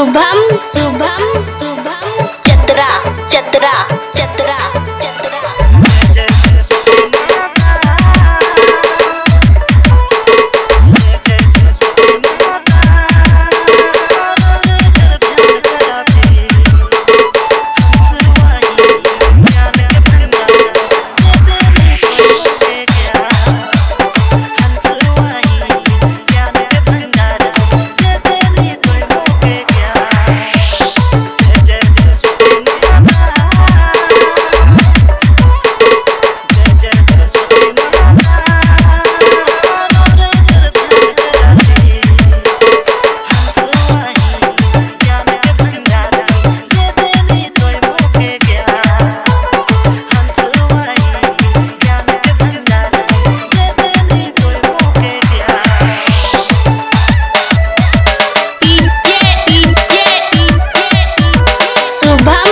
lubang Vamos.